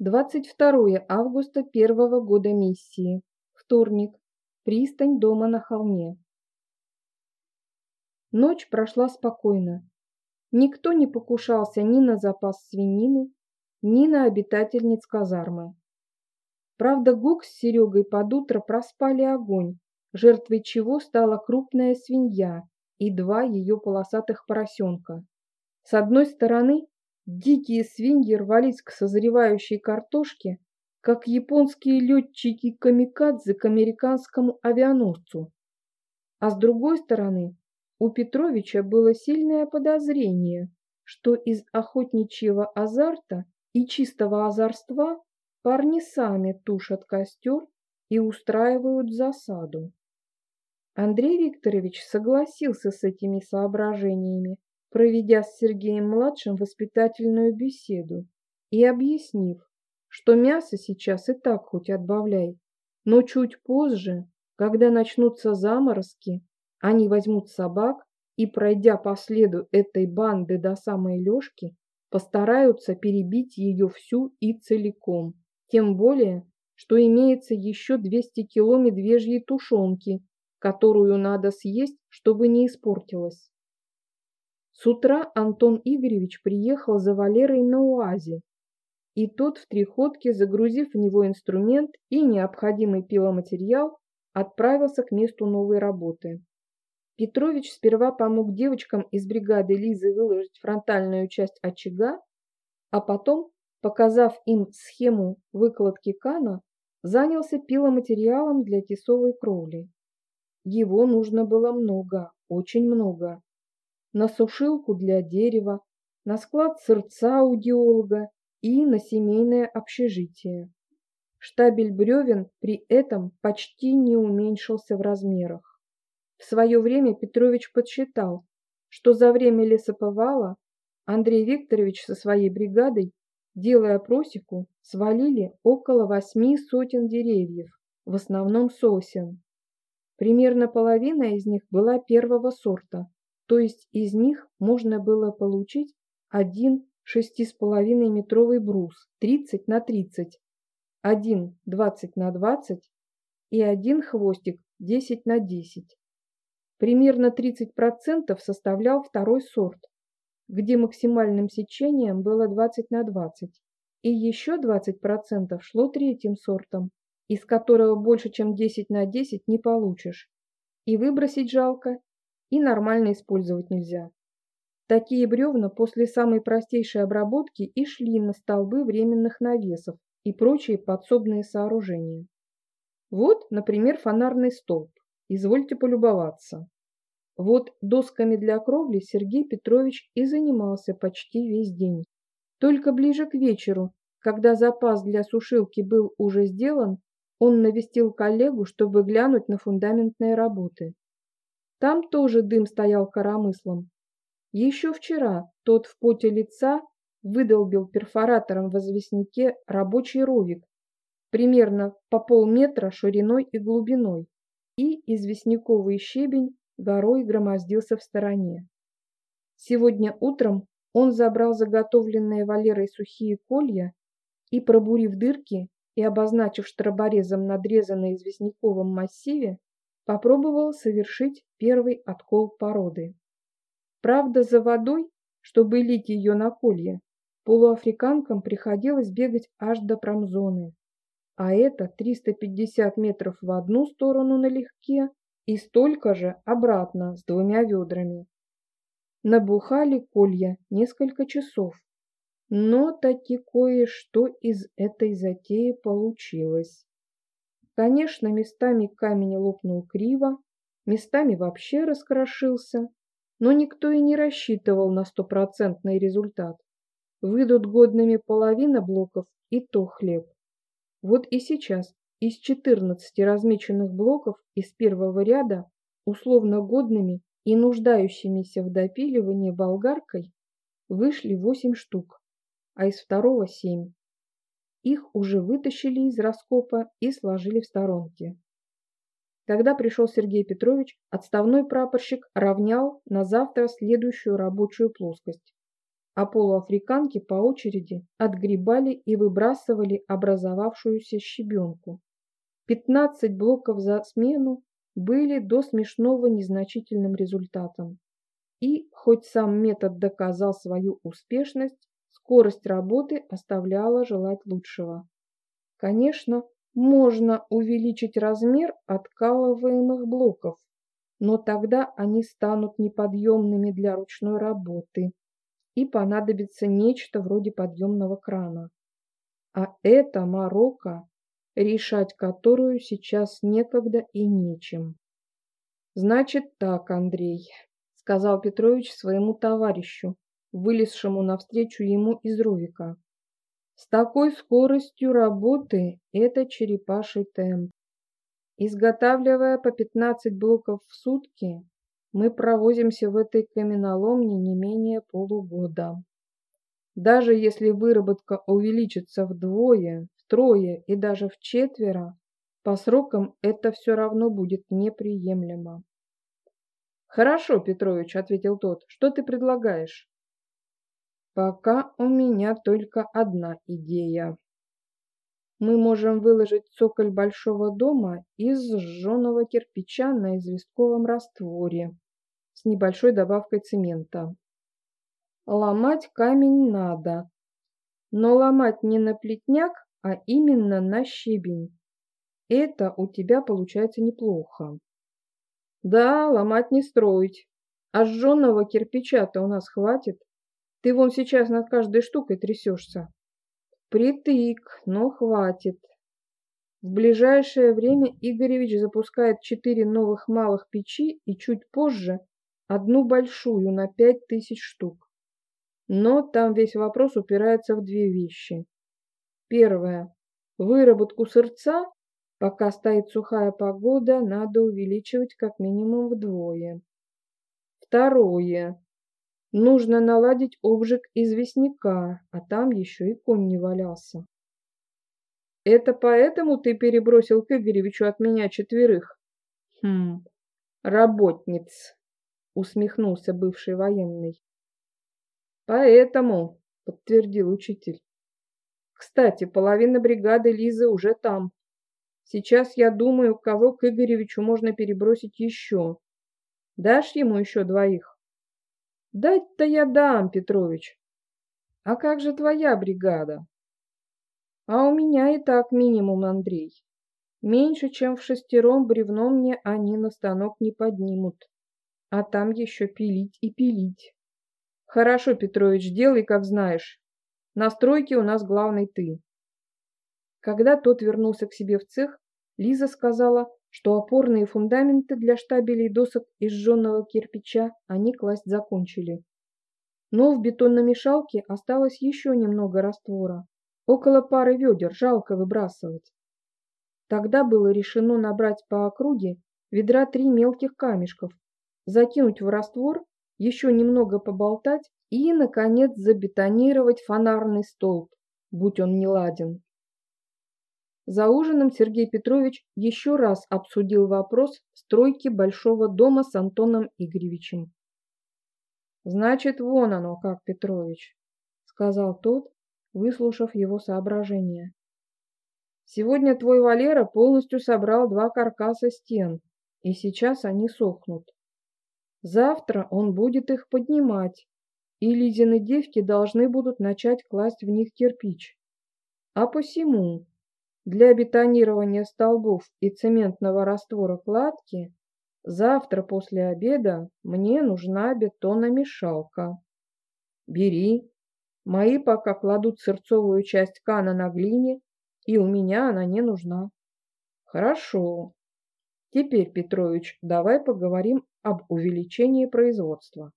22 августа первого года миссии. Вторник. Пристань дома на холме. Ночь прошла спокойно. Никто не покушался ни на запас свинины, ни на обитательниц казармы. Правда, Гук с Серегой под утро проспали огонь, жертвой чего стала крупная свинья и два ее полосатых поросенка. С одной стороны, дикие свиньи рвались к созревающей картошке, как японские летчики-камикадзе к американскому авианосцу. А с другой стороны, у Петровича было сильное подозрение, что из охотничьего азарта и чистого озорства парни сами тушат костер и устраивают засаду. Андрей Викторович согласился с этими соображениями, проведя с Сергеем-младшим воспитательную беседу и объяснив, что мясо сейчас и так хоть отбавляй, но чуть позже, когда начнутся заморозки, они возьмут собак и, пройдя по следу этой банды до самой Лёшки, постараются перебить ее всю и целиком. Тем более, что имеется еще 200 кило медвежьей тушенки, которую надо съесть, чтобы не испортилась. С утра Антон Игоревич приехал за Валерой на УАЗе, и тот в три ходки, загрузив в него инструмент и необходимый пиломатериал, отправился к месту новой работы. Петрович сперва помог девочкам из бригады Лизы выложить фронтальную часть очага, а потом, показав им схему выкладки кана, занялся пиломатериалом для тесовой кровли. Его нужно было много, очень много. На сушилку для дерева, на склад сырца у геолога и на семейное общежитие. Штабель бревен при этом почти не уменьшился в размерах. В свое время Петрович подсчитал, что за время лесоповала Андрей Викторович со своей бригадой, делая просеку, свалили около восьми сотен деревьев, в основном сосен. Примерно половина из них была первого сорта, то есть из них можно было получить один 6,5 метровый брус 30 на 30, один 20 на 20 и один хвостик 10 на 10. Примерно 30% составлял второй сорт, где максимальным сечением было 20 на 20, и еще 20% шло третьим сортом, из которого больше, чем 10 на 10 не получишь. И выбросить жалко, и нормально использовать нельзя. Такие бревна после самой простейшей обработки и шли на столбы временных навесов и прочие подсобные сооружения. Вот, например, фонарный столб. Извольте полюбоваться. Вот досками для кровли Сергей Петрович и занимался почти весь день. Только ближе к вечеру, когда запас для сушилки был уже сделан, он навестил коллегу, чтобы глянуть на фундаментные работы. Там тоже дым стоял коромыслом. Еще вчера тот в поте лица выдолбил перфоратором в известняке рабочий ровик, примерно по полметра шириной и глубиной, и известняковый щебень горой громоздился в стороне. Сегодня утром он забрал заготовленные Валерой сухие колья и, пробурив дырки, и, обозначив штроборезом надрезанный известняковом массиве, попробовал совершить первый откол породы. Правда, за водой, чтобы лить ее на колье, полуафриканкам приходилось бегать аж до промзоны. А это 350 метров в одну сторону налегке и столько же обратно с двумя ведрами. Набухали колья несколько часов, но таки кое-что из этой затеи получилось. Конечно, местами камень лопнул криво, местами вообще раскрошился, но никто и не рассчитывал на стопроцентный результат. Выйдут годными половина блоков и то хлеб. Вот и сейчас из 14 размеченных блоков из первого ряда условно годными и нуждающимися в допиливании болгаркой вышли 8 штук а из второго семь. Их уже вытащили из раскопа и сложили в сторонке. Когда пришел Сергей Петрович, отставной прапорщик равнял на завтра следующую рабочую плоскость. а полуафриканки по очереди отгребали и выбрасывали образовавшуюся щебенку. Пятнадцать блоков за смену были до смешного незначительным результатом. И, хоть сам метод доказал свою успешность, скорость работы оставляла желать лучшего. Конечно, можно увеличить размер откалываемых блоков, но тогда они станут неподъемными для ручной работы и понадобится нечто вроде подъемного крана. А это Марокко, решать которую сейчас некогда и нечем. Значит так, Андрей, сказал Петрович своему товарищу, вылезшему навстречу ему из Ровика. С такой скоростью работы это черепаший темп. Изготавливая по 15 блоков в сутки, мы провозимся в этой каменоломне не менее полугода. Даже если выработка увеличится вдвое, втрое и даже в четверо, по срокам это все равно будет неприемлемо. «Хорошо, Петрович», — ответил тот, — «что ты предлагаешь?» «Пока у меня только одна идея. Мы можем выложить цоколь большого дома из сжженного кирпича на известковом растворе с небольшой добавкой цемента. Ломать камень надо, но ломать не на плетняк, а именно на щебень. Это у тебя получается неплохо. Да, ломать не строить. А сжженного кирпича-то у нас хватит. Ты вон сейчас над каждой штукой трясешься. Притык, но хватит. В ближайшее время Игоревич запускает четыре новых малых печи и чуть позже одну большую на пять тысяч штук. Но там весь вопрос упирается в две вещи. Первое. Выработку сырца Пока стоит сухая погода, надо увеличивать как минимум вдвое. Второе. Нужно наладить обжиг известняка, а там еще и конь не валялся. Это поэтому ты перебросил к Игоревичу от меня четверых? Хм, работниц, усмехнулся бывший военный. Поэтому, подтвердил учитель. Кстати, половина бригады Лизы уже там. Сейчас я думаю, кого к Игоревичу можно перебросить еще. Дашь ему еще двоих? Дать-то я дам, Петрович. А как же твоя бригада? А у меня и так минимум, Андрей. Меньше, чем в шестером бревном мне они на станок не поднимут. А там еще пилить и пилить. Хорошо, Петрович, делай, как знаешь. На стройке у нас главный ты. Когда тот вернулся к себе в цех, Лиза сказала, что опорные фундаменты для штабелей досок из жженого кирпича они класть закончили. Но в бетономешалке осталось еще немного раствора. Около пары ведер, жалко выбрасывать. Тогда было решено набрать по округе ведра три мелких камешков, закинуть в раствор, еще немного поболтать и, наконец, забетонировать фонарный столб, будь он не ладен. За ужином Сергей Петрович еще раз обсудил вопрос стройки большого дома с Антоном Игоревичем. «Значит, вон оно как, Петрович», — сказал тот, выслушав его соображения. «Сегодня твой Валера полностью собрал два каркаса стен, и сейчас они сохнут. Завтра он будет их поднимать, и Лизины девки должны будут начать класть в них кирпич. А посему для бетонирования столбов и цементного раствора кладки завтра после обеда мне нужна бетономешалка. Бери. Мои пока кладут сырцовую часть кана на глине, и у меня она не нужна. Хорошо. Теперь, Петрович, давай поговорим об увеличении производства.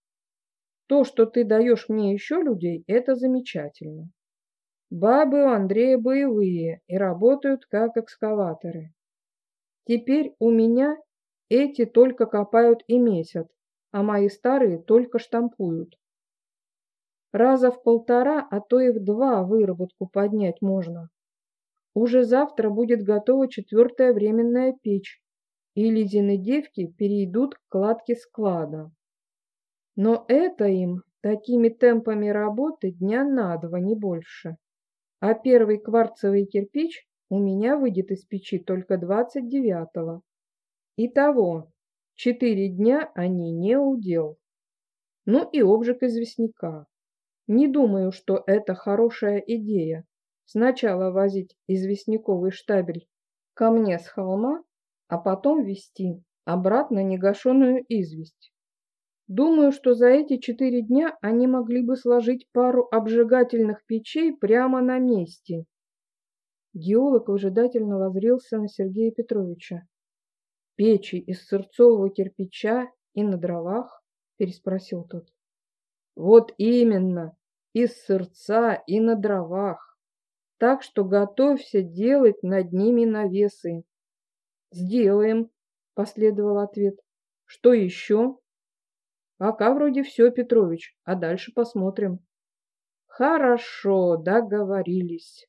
То, что ты даешь мне еще людей, это замечательно. Бабы у Андрея боевые и работают как экскаваторы. Теперь у меня эти только копают и месят, а мои старые только штампуют. Раза в полтора, а то и в два выработку поднять можно. Уже завтра будет готова четвертая временная печь, и Лизины девки перейдут к кладке склада. Но это им Такими темпами работы дня на два, не больше. А первый кварцевый кирпич у меня выйдет из печи только 29-го. Итого, четыре дня они не удел. Ну и обжиг известняка. Не думаю, что это хорошая идея. Сначала возить известняковый штабель ко мне с холма, а потом везти обратно негашенную известь. Думаю, что за эти четыре дня они могли бы сложить пару обжигательных печей прямо на месте. Геолог выжидательно возрился на Сергея Петровича. «Печи из сырцового кирпича и на дровах?» – переспросил тот. «Вот именно, из сырца и на дровах. Так что готовься делать над ними навесы». «Сделаем», – последовал ответ. «Что еще?» «Пока вроде все, Петрович, а дальше посмотрим». «Хорошо, договорились».